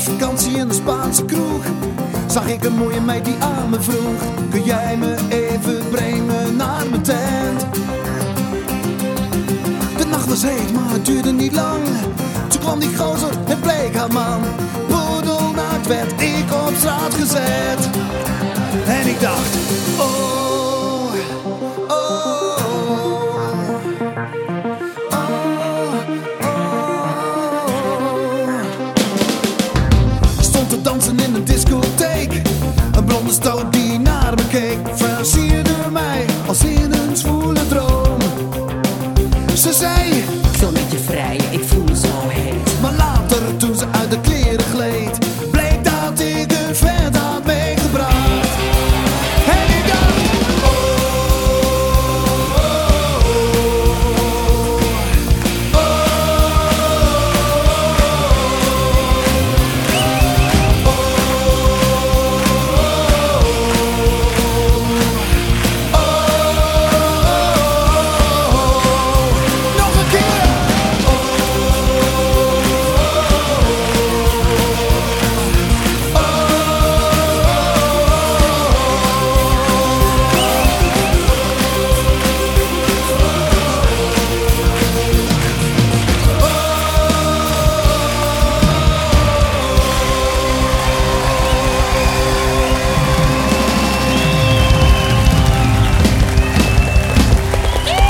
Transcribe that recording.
vakantie in de Spaanse kroeg. Zag ik een mooie meid die aan me vroeg. Kun jij me even brengen naar mijn tent? De nacht was heet, maar het duurde niet lang. Toen kwam die gozer, het bleek haar man. Poedelnaakt werd ik op straat gezet. En ik dacht, stoot die naar me keek, versierde mij als in een zwoele droom. Ze zei: Zo met je vrij, ik voel me zo heet. Maar later toen ze